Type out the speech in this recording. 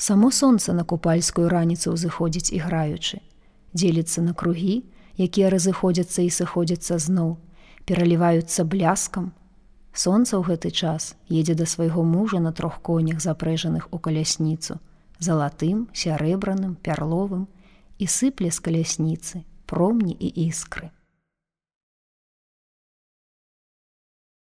Само сонца на купальскую раніцу ўзыходзіць іграючы, дзеліцца на кругі, якія разыходзяцца і сыходзяцца зноў, пераліваюцца бляскам. Сонца ў гэты час едзе да свайго мужа на трох конях запрэжаных у калясніцу, залатым, сярэбраным, пярловым і сыпле з калясніцы, промні і іскры.